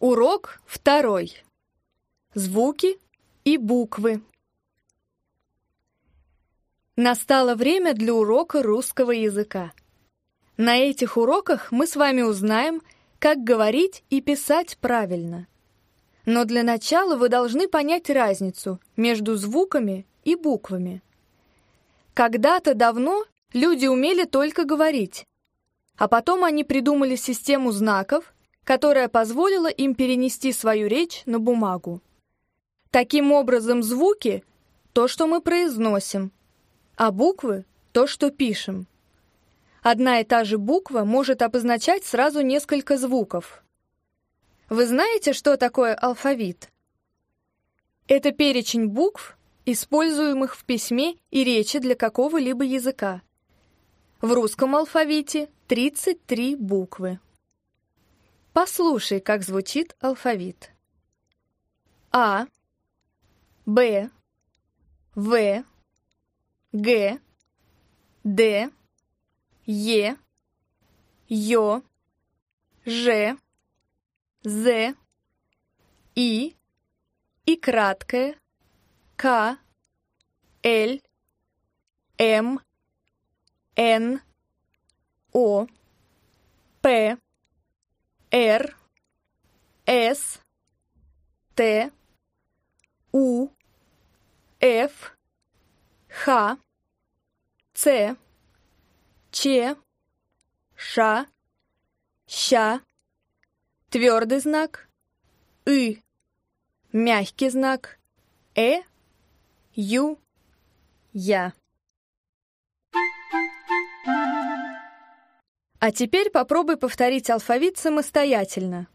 Урок второй. Звуки и буквы. Настало время для урока русского языка. На этих уроках мы с вами узнаем, как говорить и писать правильно. Но для начала вы должны понять разницу между звуками и буквами. Когда-то давно люди умели только говорить, а потом они придумали систему знаков, которая позволила им перенести свою речь на бумагу. Таким образом, звуки — то, что мы произносим, а буквы — то, что пишем. Одна и та же буква может обозначать сразу несколько звуков. Вы знаете, что такое алфавит? Это перечень букв, используемых в письме и речи для какого-либо языка. В русском алфавите 33 буквы. Послушай, как звучит алфавит. А, Б, В, Г, Д, Е, Ё, Ж, З, И, и краткое, К, Л, М, Н, О, П, Р, С, Т, У, Ф, Х, Ц, Ч, Ш, Щ, твердый знак, И, мягкий знак, Э, Ю, Я. А теперь попробуй повторить алфавит самостоятельно.